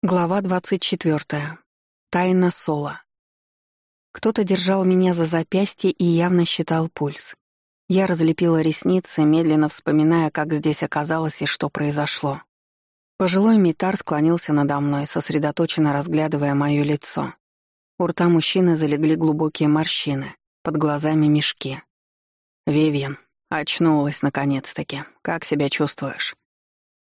Глава 24. Тайна Сола. Кто-то держал меня за запястье и явно считал пульс. Я разлепила ресницы, медленно вспоминая, как здесь оказалось и что произошло. Пожилой Митар склонился надо мной, сосредоточенно разглядывая мое лицо. У рта мужчины залегли глубокие морщины, под глазами мешки. «Вивьен, очнулась наконец-таки. Как себя чувствуешь?»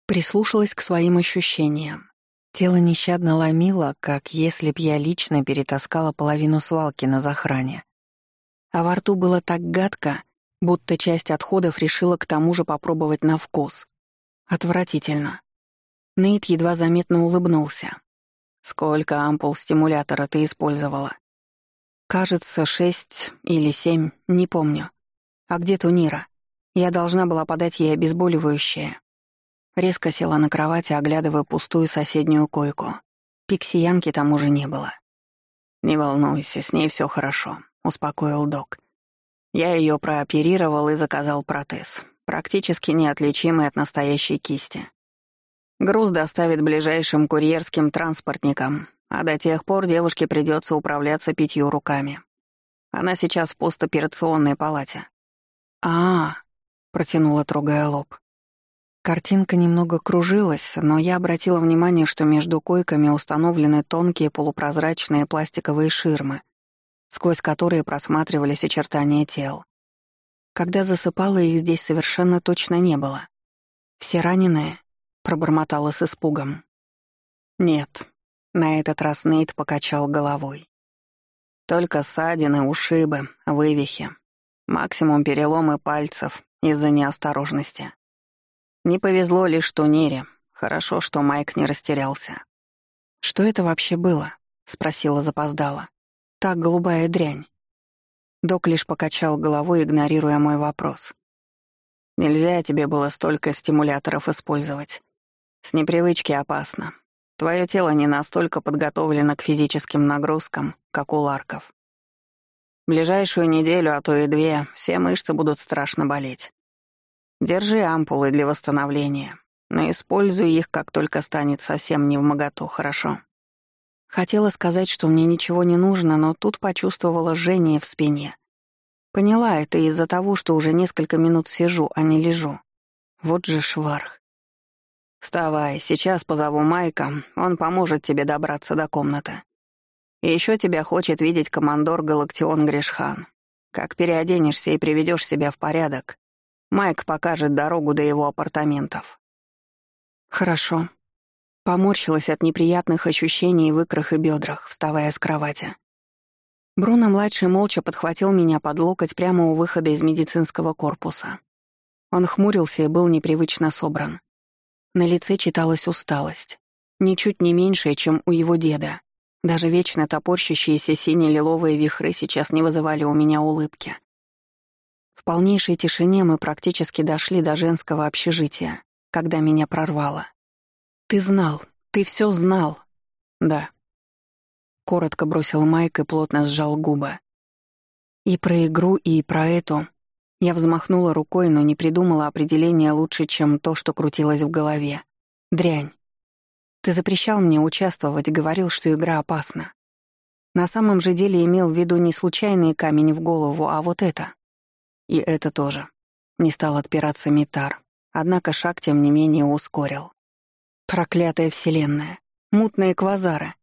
Прислушалась к своим ощущениям. Тело нещадно ломило, как если б я лично перетаскала половину свалки на захране. А во рту было так гадко, будто часть отходов решила к тому же попробовать на вкус. Отвратительно. Нейт едва заметно улыбнулся. «Сколько ампул стимулятора ты использовала?» «Кажется, шесть или семь, не помню. А где Тунира? Я должна была подать ей обезболивающее, Резко села на кровати, оглядывая пустую соседнюю койку. Пиксиянки там уже не было. «Не волнуйся, с ней все хорошо», — успокоил док. Я ее прооперировал и заказал протез, практически неотличимый от настоящей кисти. Груз доставит ближайшим курьерским транспортникам, а до тех пор девушке придется управляться пятью руками. Она сейчас в постоперационной палате. а, -а, -а протянула, трогая лоб. Картинка немного кружилась, но я обратила внимание, что между койками установлены тонкие полупрозрачные пластиковые ширмы, сквозь которые просматривались очертания тел. Когда засыпала, их здесь совершенно точно не было. «Все раненые?» — пробормотала с испугом. «Нет», — на этот раз Нейт покачал головой. «Только ссадины, ушибы, вывихи. Максимум переломы пальцев из-за неосторожности. Не повезло лишь Тунире. Хорошо, что Майк не растерялся. «Что это вообще было?» — спросила запоздала. «Так голубая дрянь». Док лишь покачал головой, игнорируя мой вопрос. «Нельзя тебе было столько стимуляторов использовать. С непривычки опасно. Твое тело не настолько подготовлено к физическим нагрузкам, как у ларков. Ближайшую неделю, а то и две, все мышцы будут страшно болеть. Держи ампулы для восстановления, но используй их, как только станет совсем не в моготу, хорошо?» Хотела сказать, что мне ничего не нужно, но тут почувствовала жжение в спине. Поняла это из-за того, что уже несколько минут сижу, а не лежу. Вот же шварх. «Вставай, сейчас позову Майка, он поможет тебе добраться до комнаты. И еще тебя хочет видеть командор Галактион Гришхан. Как переоденешься и приведешь себя в порядок, Майк покажет дорогу до его апартаментов. Хорошо. Поморщилась от неприятных ощущений в икрах и бедрах, вставая с кровати. Бруно-младший молча подхватил меня под локоть прямо у выхода из медицинского корпуса. Он хмурился и был непривычно собран. На лице читалась усталость, ничуть не меньшая, чем у его деда. Даже вечно топорщащиеся сине-лиловые вихры сейчас не вызывали у меня улыбки. В полнейшей тишине мы практически дошли до женского общежития, когда меня прорвало. «Ты знал, ты все знал». «Да». Коротко бросил Майк и плотно сжал губы. И про игру, и про эту. Я взмахнула рукой, но не придумала определения лучше, чем то, что крутилось в голове. Дрянь. Ты запрещал мне участвовать, говорил, что игра опасна. На самом же деле имел в виду не случайный камень в голову, а вот это. И это тоже. Не стал отпираться Митар, однако шаг, тем не менее, ускорил. Проклятая вселенная. Мутные квазары.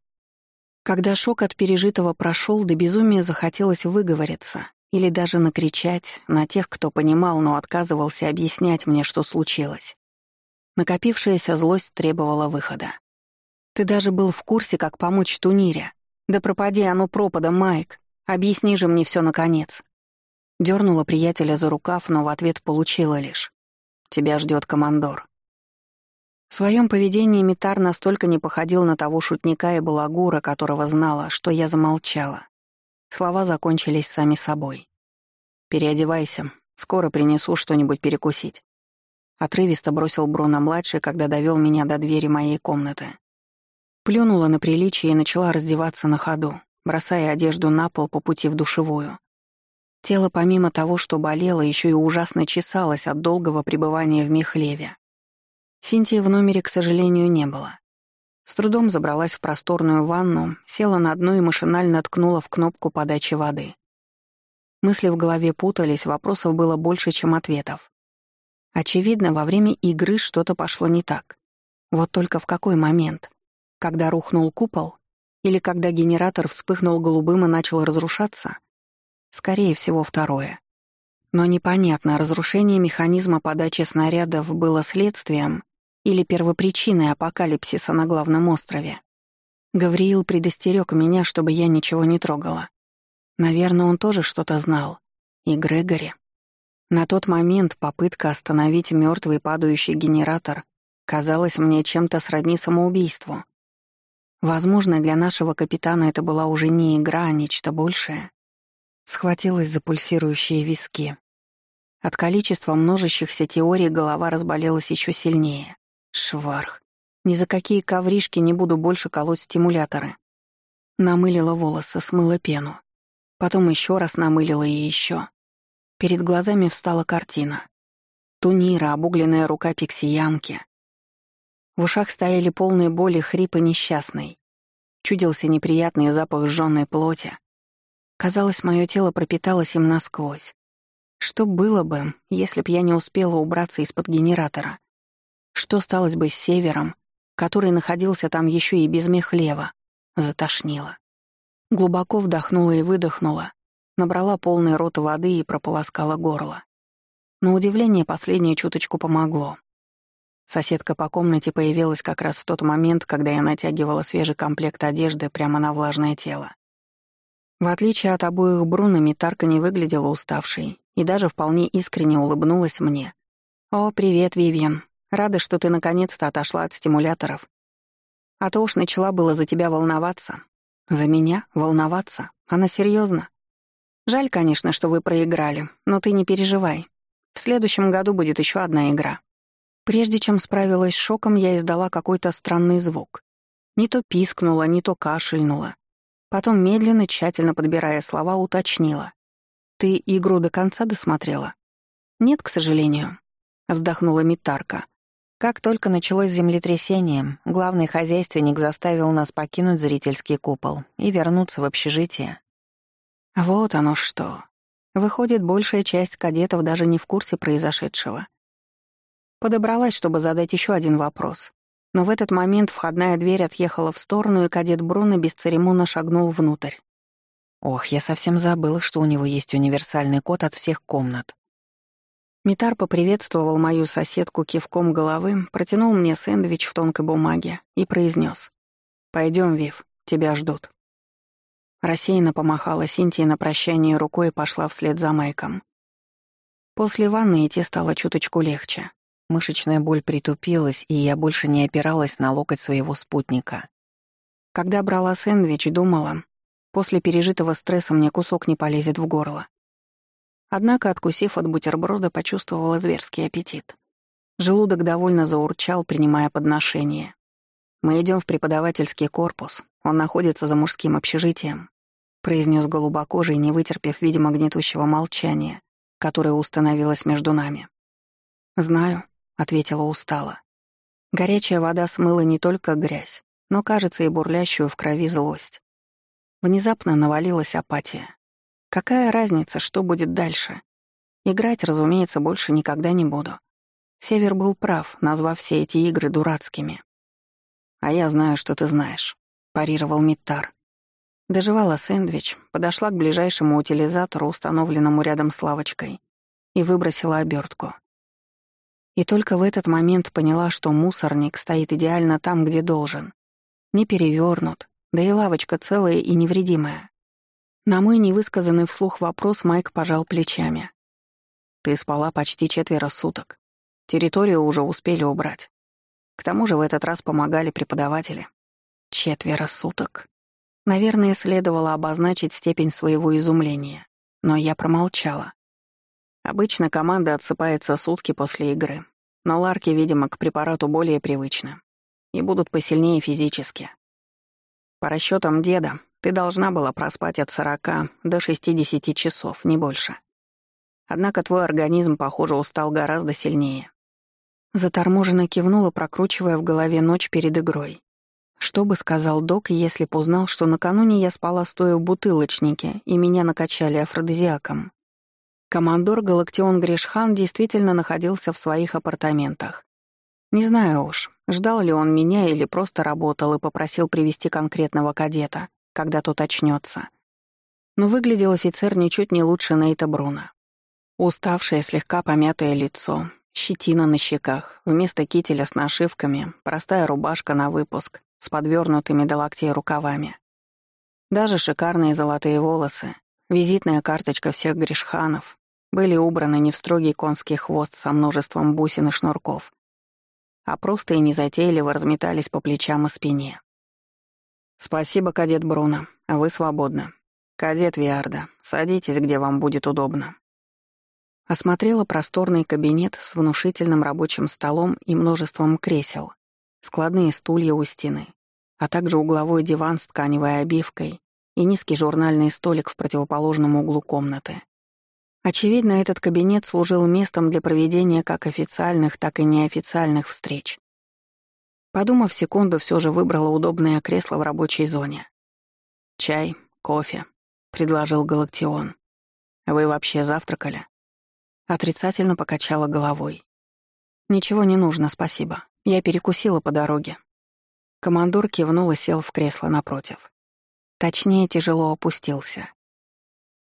Когда шок от пережитого прошел, до безумия захотелось выговориться или даже накричать на тех, кто понимал, но отказывался объяснять мне, что случилось. Накопившаяся злость требовала выхода. «Ты даже был в курсе, как помочь Тунире. Да пропади оно пропадом, Майк. Объясни же мне все наконец». Дёрнула приятеля за рукав, но в ответ получила лишь. «Тебя ждет командор». В своем поведении Митар настолько не походил на того шутника и балагура, которого знала, что я замолчала. Слова закончились сами собой. «Переодевайся, скоро принесу что-нибудь перекусить». Отрывисто бросил Бруно-младший, когда довел меня до двери моей комнаты. Плюнула на приличие и начала раздеваться на ходу, бросая одежду на пол по пути в душевую. Тело помимо того, что болело, еще и ужасно чесалось от долгого пребывания в Михлеве. Синтии в номере, к сожалению, не было. С трудом забралась в просторную ванну, села на дно и машинально ткнула в кнопку подачи воды. Мысли в голове путались, вопросов было больше, чем ответов. Очевидно, во время игры что-то пошло не так. Вот только в какой момент? Когда рухнул купол? Или когда генератор вспыхнул голубым и начал разрушаться? Скорее всего, второе. Но непонятно, разрушение механизма подачи снарядов было следствием или первопричиной апокалипсиса на главном острове. Гавриил предостерег меня, чтобы я ничего не трогала. Наверное, он тоже что-то знал. И Грегори. На тот момент попытка остановить мертвый падающий генератор казалась мне чем-то сродни самоубийству. Возможно, для нашего капитана это была уже не игра, а нечто большее. Схватилась за пульсирующие виски. От количества множащихся теорий голова разболелась еще сильнее. Шварх. Ни за какие ковришки не буду больше колоть стимуляторы. Намылила волосы, смыла пену. Потом еще раз намылила и еще. Перед глазами встала картина. Тунира, обугленная рука пиксиянки. В ушах стояли полные боли хрипы несчастной. Чудился неприятный запах сжённой плоти. Казалось, мое тело пропиталось им насквозь. Что было бы, если б я не успела убраться из-под генератора? Что сталось бы с севером, который находился там еще и без мехлева? Затошнило. Глубоко вдохнула и выдохнула, набрала полный рот воды и прополоскала горло. На удивление, последнее чуточку помогло. Соседка по комнате появилась как раз в тот момент, когда я натягивала свежий комплект одежды прямо на влажное тело. В отличие от обоих Брунами, Тарка не выглядела уставшей и даже вполне искренне улыбнулась мне. «О, привет, Вивьен. Рада, что ты наконец-то отошла от стимуляторов. А то уж начала было за тебя волноваться. За меня? Волноваться? Она серьезно? Жаль, конечно, что вы проиграли, но ты не переживай. В следующем году будет еще одна игра». Прежде чем справилась с шоком, я издала какой-то странный звук. Не то пискнула, не то кашельнула. Потом, медленно, тщательно подбирая слова, уточнила. «Ты игру до конца досмотрела?» «Нет, к сожалению», — вздохнула Митарка. Как только началось землетрясение, главный хозяйственник заставил нас покинуть зрительский купол и вернуться в общежитие. Вот оно что. Выходит, большая часть кадетов даже не в курсе произошедшего. Подобралась, чтобы задать еще один вопрос. Но в этот момент входная дверь отъехала в сторону, и кадет Бруно бесцеремонно шагнул внутрь. Ох, я совсем забыла, что у него есть универсальный код от всех комнат. Митар поприветствовал мою соседку кивком головы, протянул мне сэндвич в тонкой бумаге и произнес: «Пойдем, Вив, тебя ждут». Рассеянно помахала Синтии на прощание рукой и пошла вслед за Майком. После ванны идти стало чуточку легче. Мышечная боль притупилась, и я больше не опиралась на локоть своего спутника. Когда брала сэндвич, думала, после пережитого стресса мне кусок не полезет в горло. Однако, откусив от бутерброда, почувствовала зверский аппетит. Желудок довольно заурчал, принимая подношение. «Мы идем в преподавательский корпус. Он находится за мужским общежитием», — произнес голубокожий, не вытерпев, видимо, гнетущего молчания, которое установилось между нами. «Знаю», ответила устало. Горячая вода смыла не только грязь, но, кажется, и бурлящую в крови злость. Внезапно навалилась апатия. Какая разница, что будет дальше? Играть, разумеется, больше никогда не буду. Север был прав, назвав все эти игры дурацкими. «А я знаю, что ты знаешь», — парировал Миттар. Доживала сэндвич, подошла к ближайшему утилизатору, установленному рядом с лавочкой, и выбросила обертку. И только в этот момент поняла, что мусорник стоит идеально там, где должен. Не перевернут, да и лавочка целая и невредимая. На мой невысказанный вслух вопрос Майк пожал плечами. «Ты спала почти четверо суток. Территорию уже успели убрать. К тому же в этот раз помогали преподаватели. Четверо суток. Наверное, следовало обозначить степень своего изумления, но я промолчала. Обычно команда отсыпается сутки после игры, но ларки, видимо, к препарату более привычны и будут посильнее физически. По расчетам деда, ты должна была проспать от 40 до 60 часов, не больше. Однако твой организм, похоже, устал гораздо сильнее. Заторможенно кивнула, прокручивая в голове ночь перед игрой. Что бы сказал док, если б узнал, что накануне я спала стоя в бутылочнике, и меня накачали афродизиаком? Командор Галактион Гришхан действительно находился в своих апартаментах. Не знаю уж, ждал ли он меня или просто работал и попросил привести конкретного кадета, когда тот очнется. Но выглядел офицер ничуть не лучше Нейта Бруна. Уставшее, слегка помятое лицо, щетина на щеках, вместо кителя с нашивками, простая рубашка на выпуск с подвернутыми до локтей рукавами. Даже шикарные золотые волосы, визитная карточка всех грешханов были убраны не в строгий конский хвост со множеством бусин и шнурков, а просто и незатейливо разметались по плечам и спине. «Спасибо, кадет Бруно, вы свободны. Кадет Виарда, садитесь, где вам будет удобно». Осмотрела просторный кабинет с внушительным рабочим столом и множеством кресел, складные стулья у стены, а также угловой диван с тканевой обивкой и низкий журнальный столик в противоположном углу комнаты. Очевидно, этот кабинет служил местом для проведения как официальных, так и неофициальных встреч. Подумав секунду, все же выбрала удобное кресло в рабочей зоне. «Чай, кофе», — предложил Галактион. «Вы вообще завтракали?» Отрицательно покачала головой. «Ничего не нужно, спасибо. Я перекусила по дороге». Командор кивнул и сел в кресло напротив. Точнее, тяжело опустился.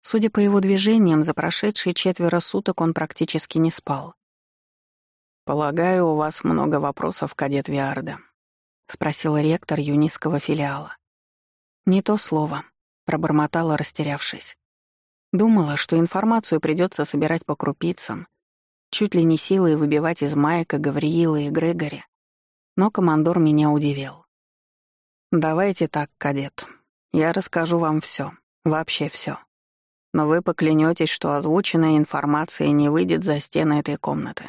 Судя по его движениям, за прошедшие четверо суток он практически не спал. «Полагаю, у вас много вопросов, кадет Виарда», — спросил ректор юнистского филиала. «Не то слово», — пробормотала, растерявшись. Думала, что информацию придется собирать по крупицам, чуть ли не силой выбивать из Майка, Гавриила и Грегори. Но командор меня удивил. «Давайте так, кадет. Я расскажу вам все, вообще все но вы поклянетесь, что озвученная информация не выйдет за стены этой комнаты.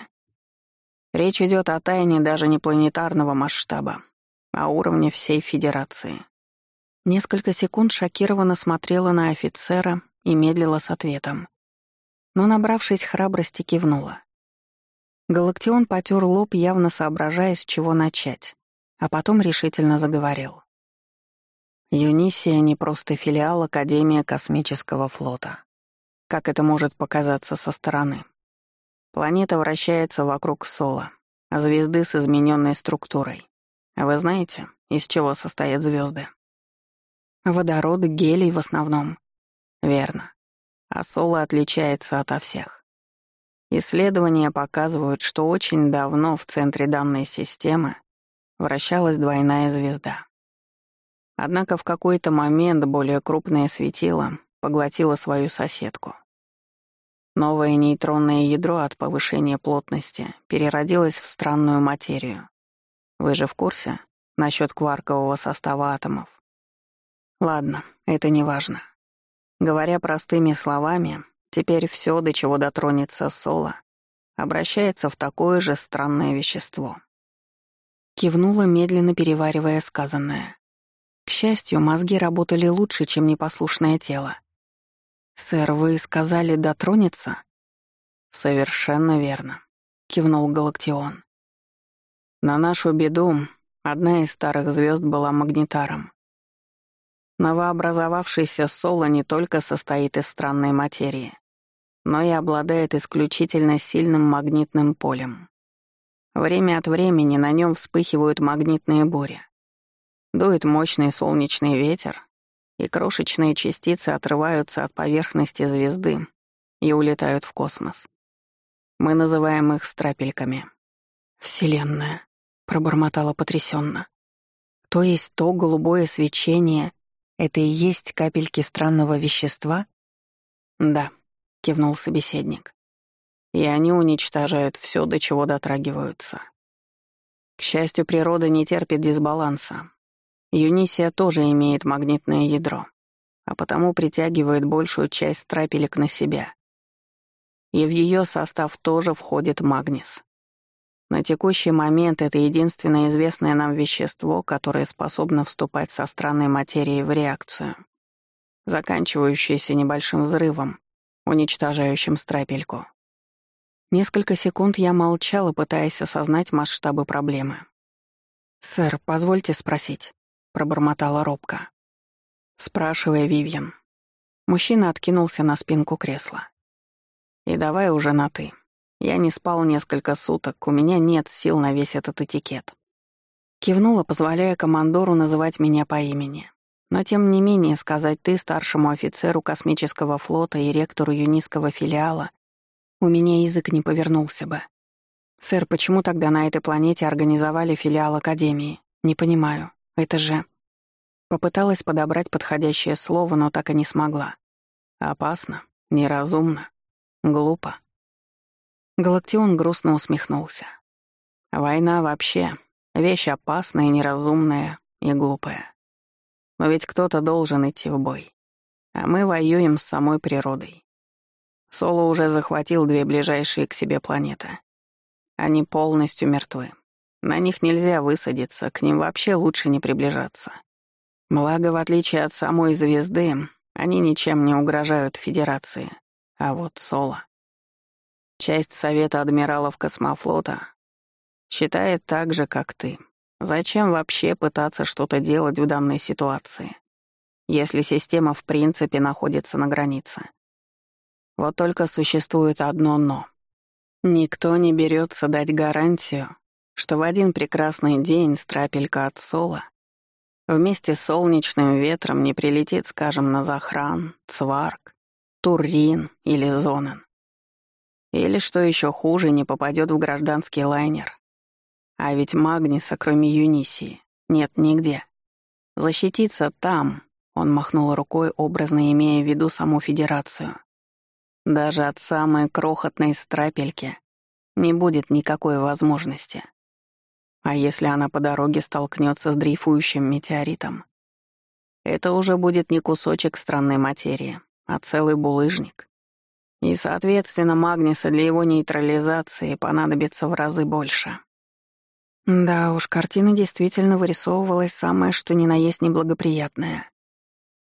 Речь идет о тайне даже не планетарного масштаба, а уровне всей Федерации. Несколько секунд шокированно смотрела на офицера и медлила с ответом. Но, набравшись храбрости, кивнула. Галактион потер лоб, явно соображая, с чего начать, а потом решительно заговорил. Юнисия не просто филиал Академии космического флота. Как это может показаться со стороны? Планета вращается вокруг Сола, звезды с измененной структурой. Вы знаете, из чего состоят звезды? Водород, гелий в основном. Верно. А Соло отличается ото всех. Исследования показывают, что очень давно в центре данной системы вращалась двойная звезда. Однако в какой-то момент более крупное светило поглотило свою соседку. Новое нейтронное ядро от повышения плотности переродилось в странную материю. Вы же в курсе насчет кваркового состава атомов? Ладно, это не важно. Говоря простыми словами, теперь все, до чего дотронется Соло, обращается в такое же странное вещество. Кивнула, медленно переваривая сказанное. К счастью, мозги работали лучше, чем непослушное тело. «Сэр, вы сказали дотронется?» «Совершенно верно», — кивнул Галактион. «На нашу беду одна из старых звезд была магнитаром. Новообразовавшийся Соло не только состоит из странной материи, но и обладает исключительно сильным магнитным полем. Время от времени на нем вспыхивают магнитные бури. Дует мощный солнечный ветер, и крошечные частицы отрываются от поверхности звезды и улетают в космос. Мы называем их страпельками. «Вселенная», — пробормотала потрясенно. «То есть то голубое свечение — это и есть капельки странного вещества?» «Да», — кивнул собеседник. «И они уничтожают все, до чего дотрагиваются. К счастью, природа не терпит дисбаланса, Юнисия тоже имеет магнитное ядро, а потому притягивает большую часть трапелек на себя. И в ее состав тоже входит магнис. На текущий момент это единственное известное нам вещество, которое способно вступать со странной материей в реакцию, заканчивающуюся небольшим взрывом, уничтожающим страпельку. Несколько секунд я молчала, пытаясь осознать масштабы проблемы. «Сэр, позвольте спросить. — пробормотала робко. «Спрашивая Вивьен». Мужчина откинулся на спинку кресла. «И давай уже на «ты». Я не спал несколько суток, у меня нет сил на весь этот этикет». Кивнула, позволяя командору называть меня по имени. Но тем не менее сказать «ты» старшему офицеру космического флота и ректору юнистского филиала у меня язык не повернулся бы. «Сэр, почему тогда на этой планете организовали филиал Академии? Не понимаю. Это же...» Попыталась подобрать подходящее слово, но так и не смогла. «Опасно, неразумно, глупо». Галактион грустно усмехнулся. «Война вообще — вещь опасная, неразумная и глупая. Но ведь кто-то должен идти в бой. А мы воюем с самой природой. Соло уже захватил две ближайшие к себе планеты. Они полностью мертвы. На них нельзя высадиться, к ним вообще лучше не приближаться. Благо, в отличие от самой звезды, они ничем не угрожают Федерации. А вот Соло. Часть Совета Адмиралов Космофлота считает так же, как ты. Зачем вообще пытаться что-то делать в данной ситуации, если система в принципе находится на границе? Вот только существует одно «но». Никто не берется дать гарантию, что в один прекрасный день страпелька от Сола вместе с солнечным ветром не прилетит, скажем, на Захран, Цварк, Туррин или Зонен. Или, что еще хуже, не попадет в гражданский лайнер. А ведь Магниса, кроме Юнисии, нет нигде. Защититься там, он махнул рукой, образно имея в виду саму Федерацию, даже от самой крохотной страпельки не будет никакой возможности. А если она по дороге столкнется с дрейфующим метеоритом? Это уже будет не кусочек странной материи, а целый булыжник. И, соответственно, магниса для его нейтрализации понадобится в разы больше. Да уж, картина действительно вырисовывалась самое что ни на есть неблагоприятное.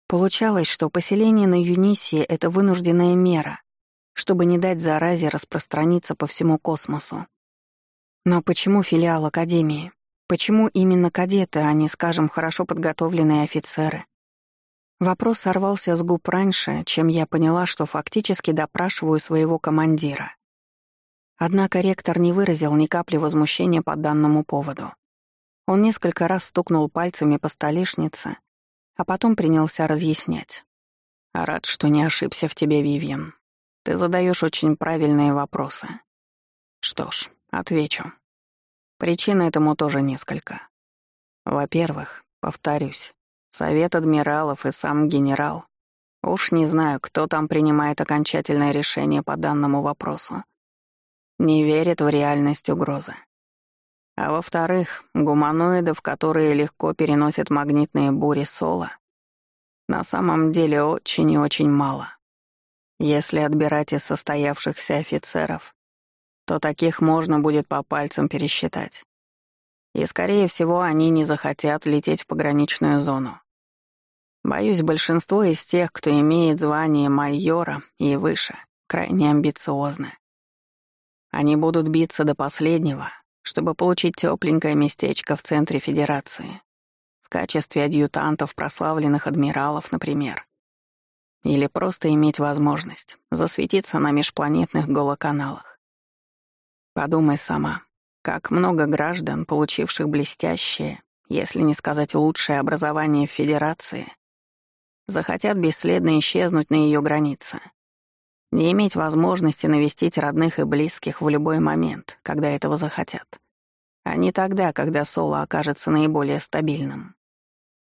Получалось, что поселение на Юнисии — это вынужденная мера, чтобы не дать заразе распространиться по всему космосу. Но почему филиал Академии? Почему именно кадеты, а не, скажем, хорошо подготовленные офицеры? Вопрос сорвался с губ раньше, чем я поняла, что фактически допрашиваю своего командира. Однако ректор не выразил ни капли возмущения по данному поводу. Он несколько раз стукнул пальцами по столешнице, а потом принялся разъяснять. «Рад, что не ошибся в тебе, Вивьен. Ты задаешь очень правильные вопросы. Что ж, отвечу. Причин этому тоже несколько. Во-первых, повторюсь, Совет адмиралов и сам генерал. Уж не знаю, кто там принимает окончательное решение по данному вопросу. Не верит в реальность угрозы. А во-вторых, гуманоидов, которые легко переносят магнитные бури Соло, на самом деле очень и очень мало. Если отбирать из состоявшихся офицеров, то таких можно будет по пальцам пересчитать. И, скорее всего, они не захотят лететь в пограничную зону. Боюсь, большинство из тех, кто имеет звание майора и выше, крайне амбициозны. Они будут биться до последнего, чтобы получить тепленькое местечко в центре Федерации, в качестве адъютантов прославленных адмиралов, например. Или просто иметь возможность засветиться на межпланетных голоканалах. Подумай сама, как много граждан, получивших блестящее, если не сказать лучшее образование в Федерации, захотят бесследно исчезнуть на ее границе. Не иметь возможности навестить родных и близких в любой момент, когда этого захотят. А не тогда, когда соло окажется наиболее стабильным.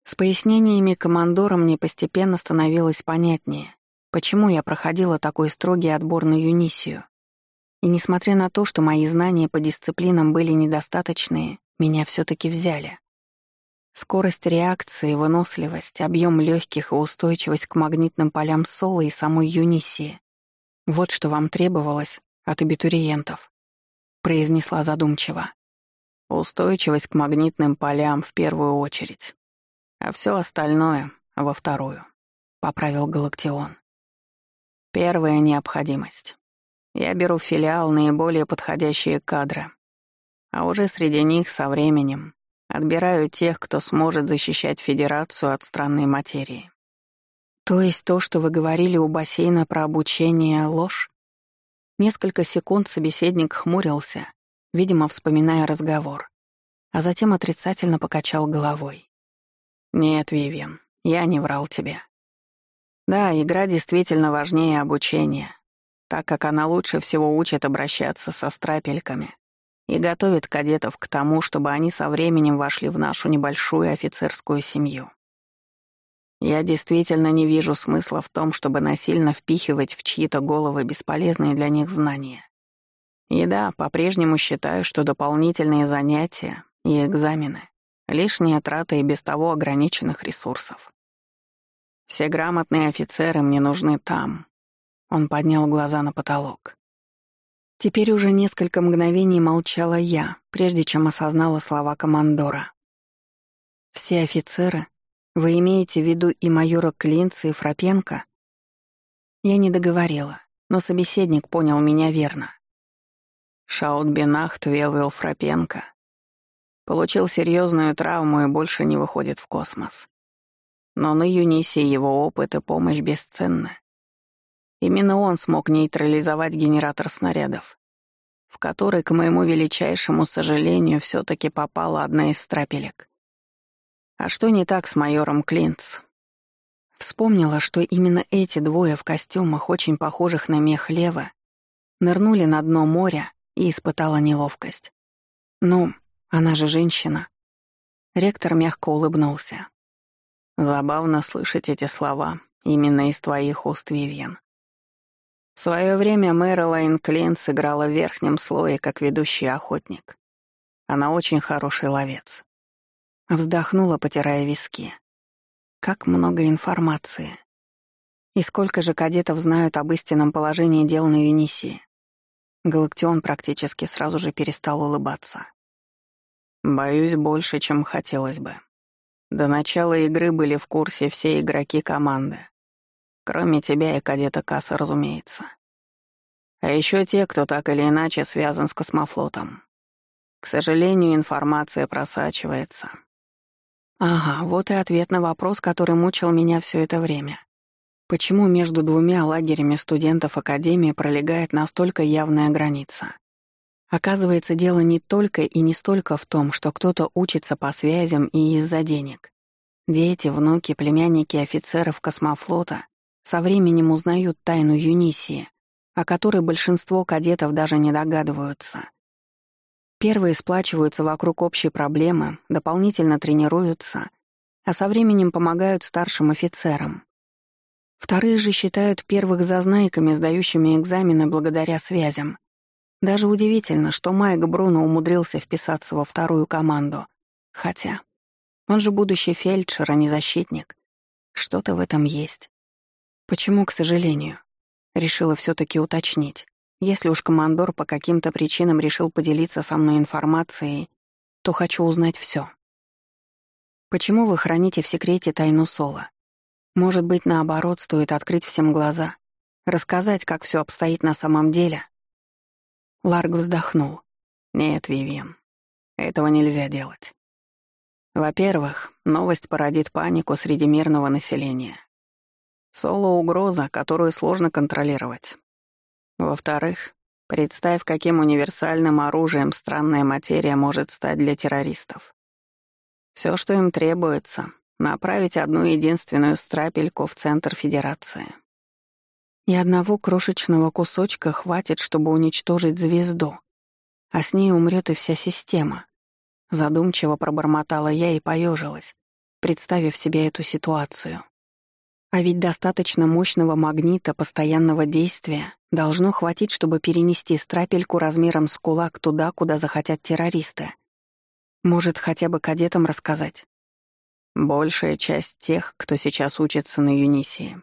С пояснениями командора мне постепенно становилось понятнее, почему я проходила такой строгий отбор на Юнисию. И несмотря на то, что мои знания по дисциплинам были недостаточные, меня все таки взяли. Скорость реакции, выносливость, объем легких и устойчивость к магнитным полям Соло и самой Юнисии. Вот что вам требовалось от абитуриентов, произнесла задумчиво. Устойчивость к магнитным полям в первую очередь а все остальное — во вторую», — поправил Галактион. «Первая необходимость. Я беру филиал наиболее подходящие кадры, а уже среди них со временем Отбираю тех, кто сможет защищать Федерацию от странной материи. То есть то, что вы говорили у бассейна про обучение, ложь? Несколько секунд собеседник хмурился, видимо, вспоминая разговор, а затем отрицательно покачал головой. «Нет, Вивиан, я не врал тебе. Да, игра действительно важнее обучения, так как она лучше всего учит обращаться со страпельками и готовит кадетов к тому, чтобы они со временем вошли в нашу небольшую офицерскую семью. Я действительно не вижу смысла в том, чтобы насильно впихивать в чьи-то головы бесполезные для них знания. И да, по-прежнему считаю, что дополнительные занятия и экзамены — лишняя трата и без того ограниченных ресурсов. Все грамотные офицеры мне нужны там. Он поднял глаза на потолок. Теперь уже несколько мгновений молчала я, прежде чем осознала слова командора. «Все офицеры вы имеете в виду и майора Клинца, и Фрапенко? Я не договорила, но собеседник понял меня верно. Шаутбинахт Велвел Фрапенко получил серьезную травму и больше не выходит в космос. Но на Юнисе его опыт и помощь бесценны. Именно он смог нейтрализовать генератор снарядов, в который, к моему величайшему сожалению, все таки попала одна из страпелек. А что не так с майором Клинц? Вспомнила, что именно эти двое в костюмах, очень похожих на мех Лева, нырнули на дно моря и испытала неловкость. «Ну, она же женщина». Ректор мягко улыбнулся. «Забавно слышать эти слова именно из твоих уст, Вивьен. В свое время Мэрилайн Клинц сыграла в верхнем слое как ведущий охотник. Она очень хороший ловец. Вздохнула, потирая виски. Как много информации. И сколько же кадетов знают об истинном положении дел на Юнисии? Галактион практически сразу же перестал улыбаться. «Боюсь, больше, чем хотелось бы. До начала игры были в курсе все игроки команды. Кроме тебя и кадета Касса, разумеется. А еще те, кто так или иначе связан с космофлотом. К сожалению, информация просачивается. Ага, вот и ответ на вопрос, который мучил меня все это время. Почему между двумя лагерями студентов Академии пролегает настолько явная граница? Оказывается, дело не только и не столько в том, что кто-то учится по связям и из-за денег. Дети, внуки, племянники офицеров космофлота со временем узнают тайну Юнисии, о которой большинство кадетов даже не догадываются. Первые сплачиваются вокруг общей проблемы, дополнительно тренируются, а со временем помогают старшим офицерам. Вторые же считают первых зазнайками, сдающими экзамены благодаря связям. Даже удивительно, что Майк Бруно умудрился вписаться во вторую команду. Хотя, он же будущий фельдшер, а не защитник. Что-то в этом есть. Почему, к сожалению? Решила все таки уточнить. Если уж командор по каким-то причинам решил поделиться со мной информацией, то хочу узнать все. Почему вы храните в секрете тайну Сола? Может быть, наоборот, стоит открыть всем глаза, рассказать, как все обстоит на самом деле? Ларг вздохнул. Нет, Вивиан, этого нельзя делать. Во-первых, новость породит панику среди мирного населения. Соло — угроза, которую сложно контролировать. Во-вторых, представь, каким универсальным оружием странная материя может стать для террористов. Все, что им требуется — направить одну единственную страпельку в центр Федерации. И одного крошечного кусочка хватит, чтобы уничтожить звезду, а с ней умрет и вся система. Задумчиво пробормотала я и поежилась, представив себе эту ситуацию. А ведь достаточно мощного магнита постоянного действия должно хватить, чтобы перенести страпельку размером с кулак туда, куда захотят террористы. Может, хотя бы кадетам рассказать? Большая часть тех, кто сейчас учится на Юнисии,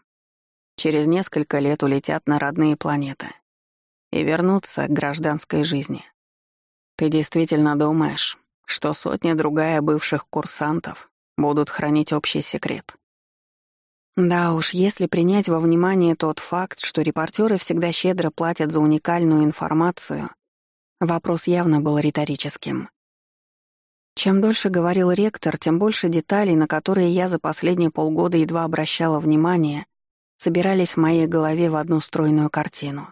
через несколько лет улетят на родные планеты и вернутся к гражданской жизни. Ты действительно думаешь, что сотня-другая бывших курсантов будут хранить общий секрет? Да уж, если принять во внимание тот факт, что репортеры всегда щедро платят за уникальную информацию, вопрос явно был риторическим. Чем дольше говорил ректор, тем больше деталей, на которые я за последние полгода едва обращала внимание, собирались в моей голове в одну стройную картину.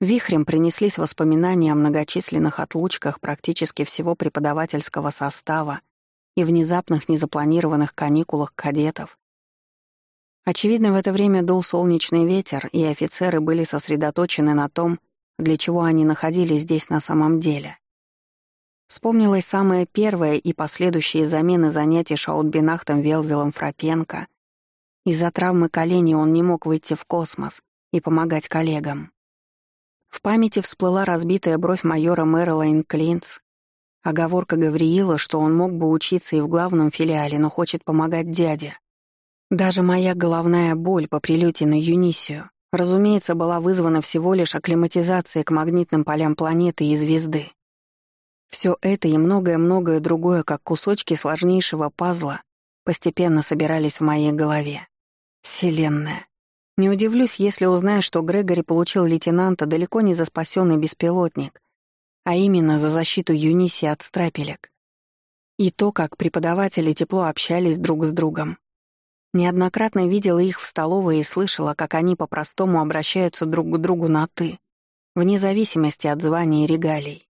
Вихрем принеслись воспоминания о многочисленных отлучках практически всего преподавательского состава и внезапных незапланированных каникулах кадетов. Очевидно, в это время дул солнечный ветер, и офицеры были сосредоточены на том, для чего они находились здесь на самом деле. Вспомнилось самое первое и последующие замены занятий Шаутбинахтом Велвилом Фрапенко. Из-за травмы колени он не мог выйти в космос и помогать коллегам. В памяти всплыла разбитая бровь майора Мэрилайн Клинц. Оговорка Гавриила, что он мог бы учиться и в главном филиале, но хочет помогать дяде. Даже моя головная боль по прилете на Юнисию, разумеется, была вызвана всего лишь акклиматизацией к магнитным полям планеты и звезды. Все это и многое-многое другое, как кусочки сложнейшего пазла, постепенно собирались в моей голове. Вселенная. Не удивлюсь, если узнаю, что Грегори получил лейтенанта далеко не за спасенный беспилотник, а именно за защиту Юниси от страпелек. И то, как преподаватели тепло общались друг с другом. Неоднократно видела их в столовой и слышала, как они по-простому обращаются друг к другу на «ты», вне зависимости от звания и регалий.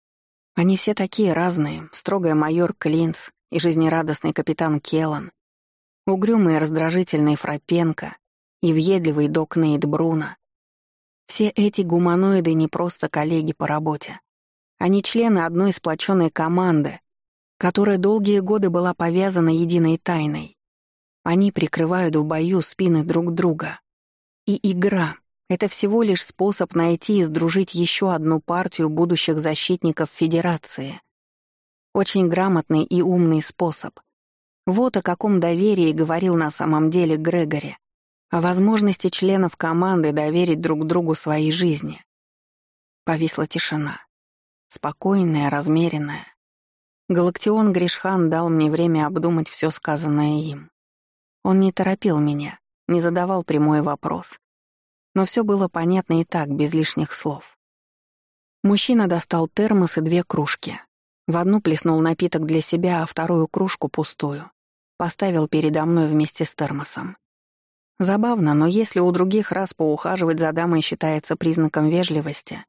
Они все такие разные, строгая майор Клинц и жизнерадостный капитан Келлан, угрюмый и раздражительный Фрапенко и въедливый док Нейт Бруно. Все эти гуманоиды не просто коллеги по работе. Они члены одной сплоченной команды, которая долгие годы была повязана единой тайной. Они прикрывают в бою спины друг друга. И игра это всего лишь способ найти и сдружить еще одну партию будущих защитников Федерации. Очень грамотный и умный способ. Вот о каком доверии говорил на самом деле Грегори. О возможности членов команды доверить друг другу своей жизни. Повисла тишина. Спокойная, размеренная. Галактион Гришхан дал мне время обдумать все сказанное им. Он не торопил меня, не задавал прямой вопрос, но все было понятно и так, без лишних слов. Мужчина достал термос и две кружки. В одну плеснул напиток для себя, а вторую кружку пустую. Поставил передо мной вместе с термосом. Забавно, но если у других раз поухаживать за дамой считается признаком вежливости,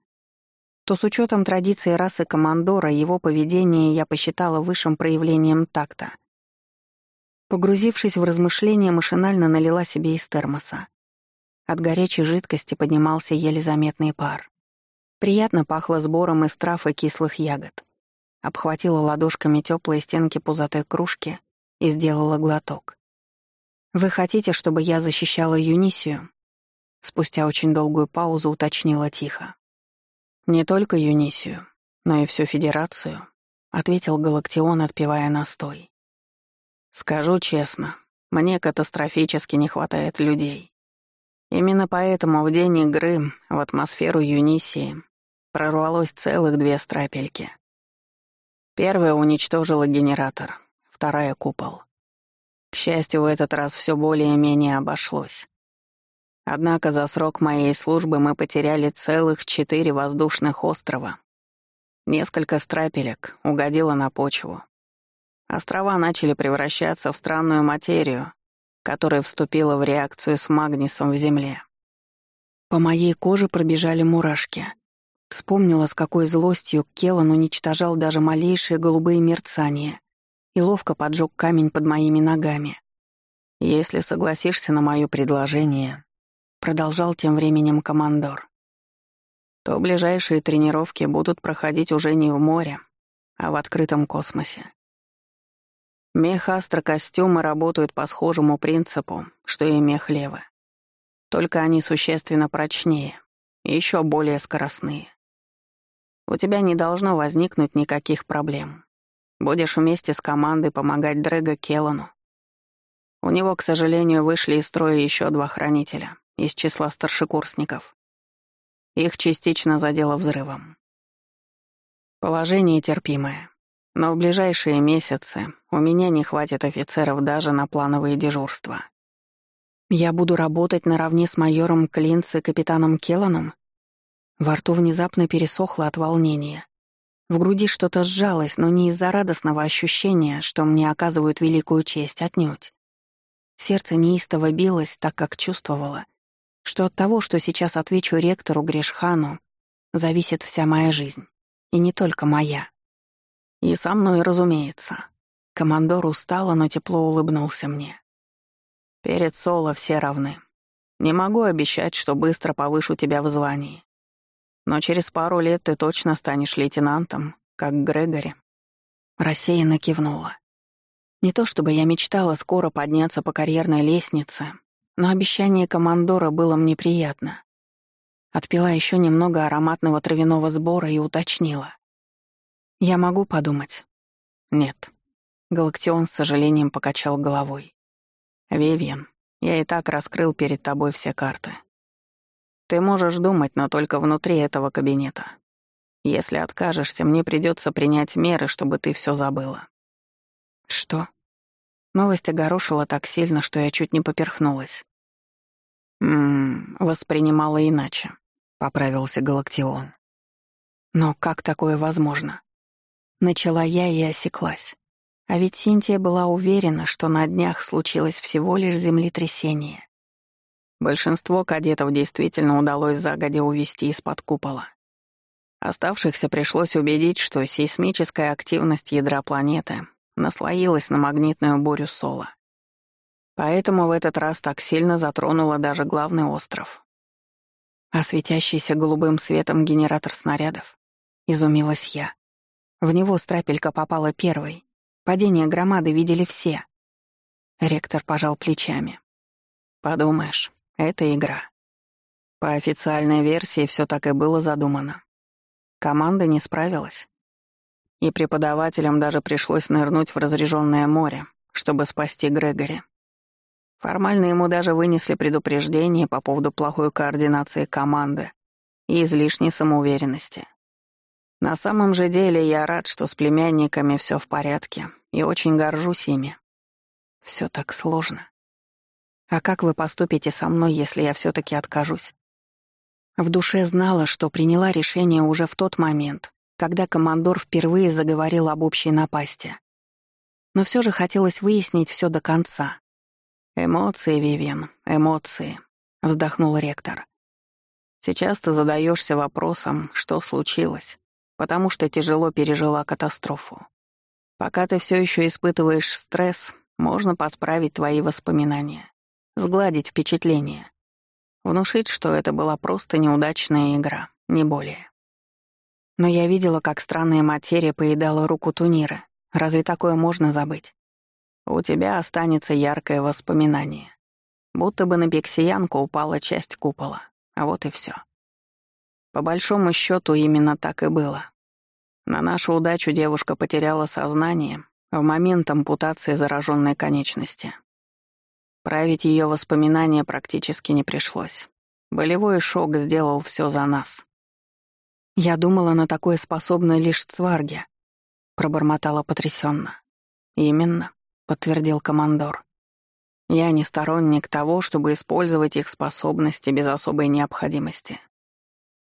то с учетом традиции расы командора его поведение я посчитала высшим проявлением такта. Погрузившись в размышления, машинально налила себе из термоса. От горячей жидкости поднимался еле заметный пар. Приятно пахло сбором из трав и кислых ягод. Обхватила ладошками теплые стенки пузатой кружки и сделала глоток. «Вы хотите, чтобы я защищала Юнисию?» Спустя очень долгую паузу уточнила тихо. «Не только Юнисию, но и всю Федерацию», — ответил Галактион, отпивая настой. «Скажу честно, мне катастрофически не хватает людей. Именно поэтому в день игры в атмосферу Юнисии прорвалось целых две страпельки. Первая уничтожила генератор, вторая — купол. К счастью, в этот раз все более-менее обошлось. Однако за срок моей службы мы потеряли целых четыре воздушных острова. Несколько страпелек угодило на почву. Острова начали превращаться в странную материю, которая вступила в реакцию с магнисом в земле. По моей коже пробежали мурашки. Вспомнила, с какой злостью Келлан уничтожал даже малейшие голубые мерцания и ловко поджег камень под моими ногами. «Если согласишься на мое предложение», — продолжал тем временем командор, то ближайшие тренировки будут проходить уже не в море, а в открытом космосе. Мех-астрокостюмы работают по схожему принципу, что и мех-левы. Только они существенно прочнее и еще более скоростные. У тебя не должно возникнуть никаких проблем. Будешь вместе с командой помогать Дрэго Келлану. У него, к сожалению, вышли из строя еще два хранителя из числа старшекурсников. Их частично задело взрывом. Положение терпимое. Но в ближайшие месяцы у меня не хватит офицеров даже на плановые дежурства. Я буду работать наравне с майором Клинц и капитаном Келланом? Во рту внезапно пересохло от волнения. В груди что-то сжалось, но не из-за радостного ощущения, что мне оказывают великую честь, отнюдь. Сердце неистово билось, так как чувствовало, что от того, что сейчас отвечу ректору Грешхану, зависит вся моя жизнь. И не только моя. И со мной, разумеется. Командор устало, но тепло улыбнулся мне. Перед Соло все равны. Не могу обещать, что быстро повышу тебя в звании. Но через пару лет ты точно станешь лейтенантом, как Грегори. Рассеянно кивнула. Не то чтобы я мечтала скоро подняться по карьерной лестнице, но обещание командора было мне приятно. Отпила еще немного ароматного травяного сбора и уточнила. «Я могу подумать?» «Нет». Галактион с сожалением покачал головой. «Вивьен, я и так раскрыл перед тобой все карты. Ты можешь думать, но только внутри этого кабинета. Если откажешься, мне придется принять меры, чтобы ты все забыла». «Что?» Новость огорошила так сильно, что я чуть не поперхнулась. «Ммм, воспринимала иначе», — поправился Галактион. «Но как такое возможно?» Начала я и осеклась. А ведь Синтия была уверена, что на днях случилось всего лишь землетрясение. Большинство кадетов действительно удалось загодя увести из-под купола. Оставшихся пришлось убедить, что сейсмическая активность ядра планеты наслоилась на магнитную бурю Сола. Поэтому в этот раз так сильно затронула даже главный остров. А светящийся голубым светом генератор снарядов? Изумилась я. В него страпелька попала первой. Падение громады видели все. Ректор пожал плечами. Подумаешь, это игра. По официальной версии все так и было задумано. Команда не справилась. И преподавателям даже пришлось нырнуть в разреженное море, чтобы спасти Грегори. Формально ему даже вынесли предупреждение по поводу плохой координации команды и излишней самоуверенности. На самом же деле я рад, что с племянниками все в порядке, и очень горжусь ими. Все так сложно. А как вы поступите со мной, если я все таки откажусь? В душе знала, что приняла решение уже в тот момент, когда командор впервые заговорил об общей напасти. Но все же хотелось выяснить все до конца. «Эмоции, Вивен, эмоции», — вздохнул ректор. «Сейчас ты задаешься вопросом, что случилось, потому что тяжело пережила катастрофу. Пока ты все еще испытываешь стресс, можно подправить твои воспоминания, сгладить впечатление, внушить, что это была просто неудачная игра, не более. Но я видела, как странная материя поедала руку Тунира. Разве такое можно забыть? У тебя останется яркое воспоминание. Будто бы на пиксиянку упала часть купола. А вот и все. По большому счету именно так и было. На нашу удачу девушка потеряла сознание в момент ампутации зараженной конечности. Править ее воспоминания практически не пришлось. Болевой шок сделал все за нас. «Я думала, на такое способны лишь цварги», — пробормотала потрясенно. «Именно», — подтвердил командор. «Я не сторонник того, чтобы использовать их способности без особой необходимости.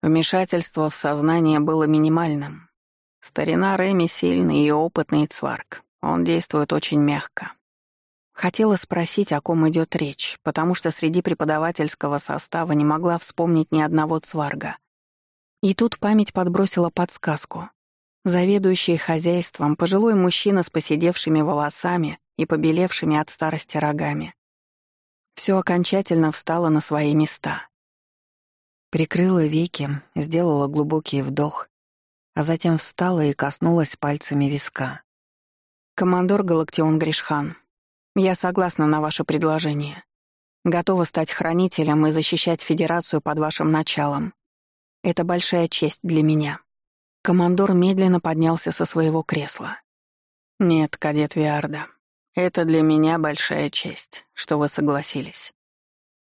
Вмешательство в сознание было минимальным. Старина Реми сильный и опытный цварк. Он действует очень мягко. Хотела спросить, о ком идет речь, потому что среди преподавательского состава не могла вспомнить ни одного цварга. И тут память подбросила подсказку. Заведующий хозяйством, пожилой мужчина с поседевшими волосами и побелевшими от старости рогами. Все окончательно встало на свои места. Прикрыла веки, сделала глубокий вдох, а затем встала и коснулась пальцами виска. «Командор Галактион Гришхан, я согласна на ваше предложение. Готова стать хранителем и защищать Федерацию под вашим началом. Это большая честь для меня». Командор медленно поднялся со своего кресла. «Нет, кадет Виарда, это для меня большая честь, что вы согласились».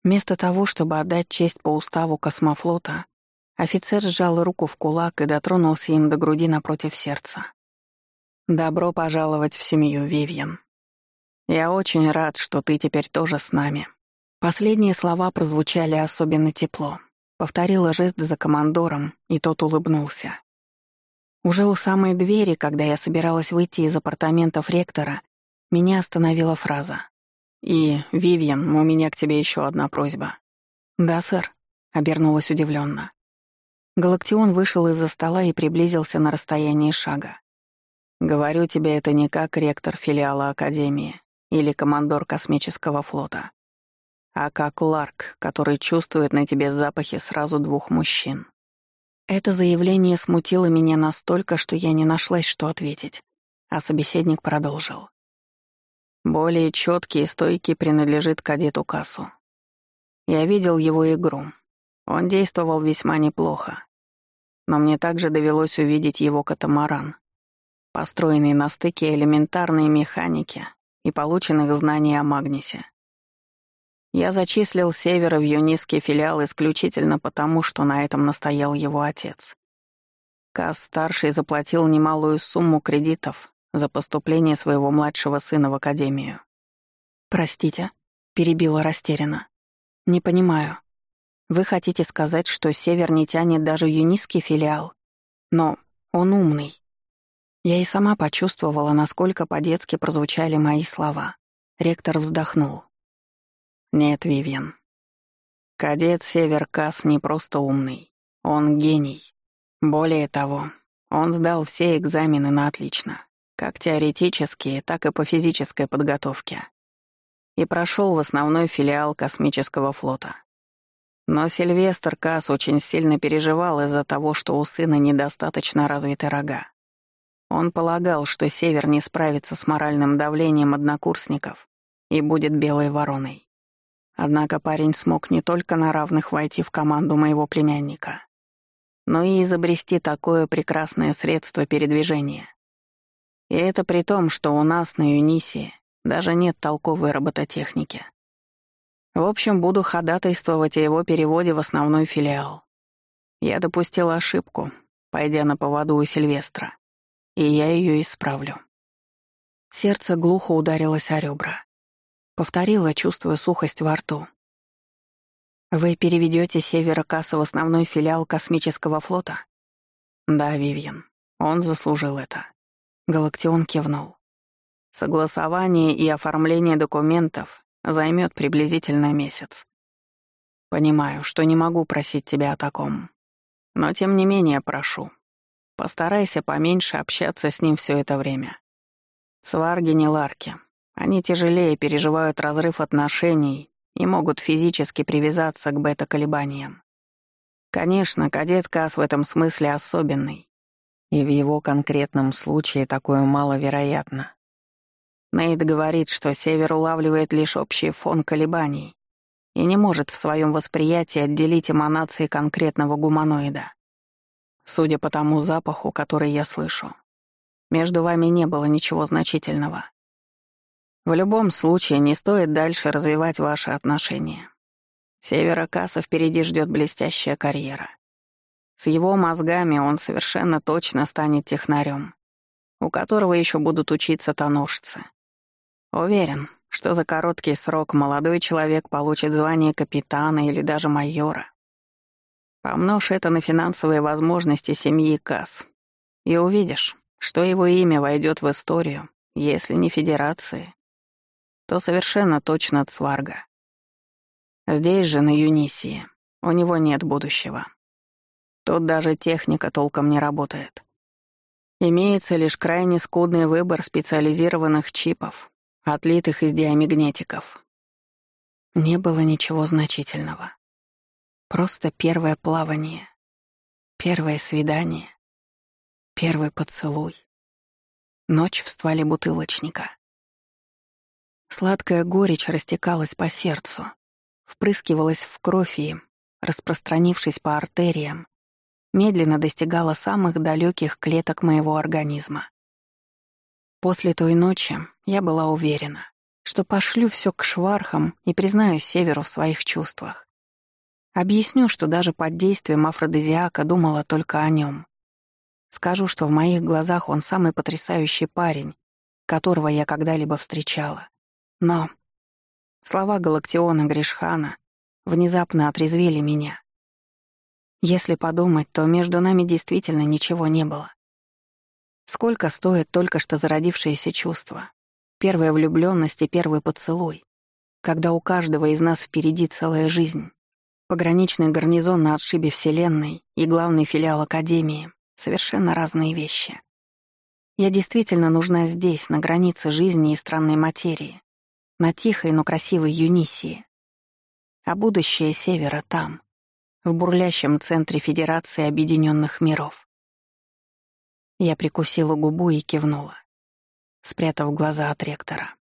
Вместо того, чтобы отдать честь по уставу космофлота, офицер сжал руку в кулак и дотронулся им до груди напротив сердца. «Добро пожаловать в семью, Вивьен. Я очень рад, что ты теперь тоже с нами». Последние слова прозвучали особенно тепло. Повторила жест за командором, и тот улыбнулся. Уже у самой двери, когда я собиралась выйти из апартаментов ректора, меня остановила фраза. «И, Вивьен, у меня к тебе еще одна просьба». «Да, сэр», — обернулась удивленно. Галактион вышел из-за стола и приблизился на расстояние шага. «Говорю тебе это не как ректор филиала Академии или командор космического флота, а как Ларк, который чувствует на тебе запахи сразу двух мужчин. Это заявление смутило меня настолько, что я не нашлась, что ответить, а собеседник продолжил. Более четкий и стойкий принадлежит кадету Кассу. Я видел его игру. Он действовал весьма неплохо. Но мне также довелось увидеть его катамаран, построенный на стыке элементарной механики и полученных знаний о Магнисе. Я зачислил Севера в юнистский филиал исключительно потому, что на этом настоял его отец. Касс-старший заплатил немалую сумму кредитов за поступление своего младшего сына в академию. «Простите», — перебила растерянно. «Не понимаю. Вы хотите сказать, что Север не тянет даже в юнистский филиал? Но он умный». Я и сама почувствовала, насколько по-детски прозвучали мои слова. Ректор вздохнул. Нет, Вивьен. Кадет Север Касс не просто умный. Он гений. Более того, он сдал все экзамены на отлично. Как теоретические, так и по физической подготовке. И прошел в основной филиал космического флота. Но Сильвестр Касс очень сильно переживал из-за того, что у сына недостаточно развиты рога. Он полагал, что Север не справится с моральным давлением однокурсников и будет белой вороной. Однако парень смог не только на равных войти в команду моего племянника, но и изобрести такое прекрасное средство передвижения. И это при том, что у нас на Юнисии даже нет толковой робототехники. В общем, буду ходатайствовать о его переводе в основной филиал. Я допустил ошибку, пойдя на поводу у Сильвестра, и я ее исправлю. Сердце глухо ударилось о ребра. Повторила, чувствуя сухость во рту. «Вы переведете Севера Касса в основной филиал космического флота?» «Да, Вивьен. Он заслужил это». Галактион кивнул. «Согласование и оформление документов займет приблизительно месяц. Понимаю, что не могу просить тебя о таком. Но тем не менее прошу. Постарайся поменьше общаться с ним все это время. Сварги не ларки, они тяжелее переживают разрыв отношений и могут физически привязаться к бета-колебаниям. Конечно, кадет Кас в этом смысле особенный, и в его конкретном случае такое маловероятно. Нейт говорит, что Север улавливает лишь общий фон колебаний и не может в своем восприятии отделить эманации конкретного гуманоида. Судя по тому запаху, который я слышу, между вами не было ничего значительного. В любом случае, не стоит дальше развивать ваши отношения. Севера Касса впереди ждет блестящая карьера. С его мозгами он совершенно точно станет технарем, у которого еще будут учиться тоножцы. Уверен, что за короткий срок молодой человек получит звание капитана или даже майора. Помножь это на финансовые возможности семьи Касс, и увидишь, что его имя войдет в историю, если не Федерации, то совершенно точно Цварга. Здесь же, на Юнисии, у него нет будущего. Тут даже техника толком не работает. Имеется лишь крайне скудный выбор специализированных чипов, отлитых из диамагнетиков. Не было ничего значительного. Просто первое плавание, первое свидание, первый поцелуй, ночь в стволе бутылочника. Сладкая горечь растекалась по сердцу, впрыскивалась в кровь и, распространившись по артериям, медленно достигала самых далеких клеток моего организма. После той ночи я была уверена, что пошлю все к швархам и признаюсь Северу в своих чувствах. Объясню, что даже под действием афродизиака думала только о нем. Скажу, что в моих глазах он самый потрясающий парень, которого я когда-либо встречала. Но слова Галактиона Гришхана внезапно отрезвили меня. Если подумать, то между нами действительно ничего не было. Сколько стоит только что зародившееся чувство? Первая влюблённость и первый поцелуй, когда у каждого из нас впереди целая жизнь. Пограничный гарнизон на отшибе Вселенной и главный филиал Академии — совершенно разные вещи. Я действительно нужна здесь, на границе жизни и странной материи, на тихой, но красивой Юнисии. А будущее Севера там, в бурлящем центре Федерации Объединенных Миров. Я прикусила губу и кивнула, спрятав глаза от ректора.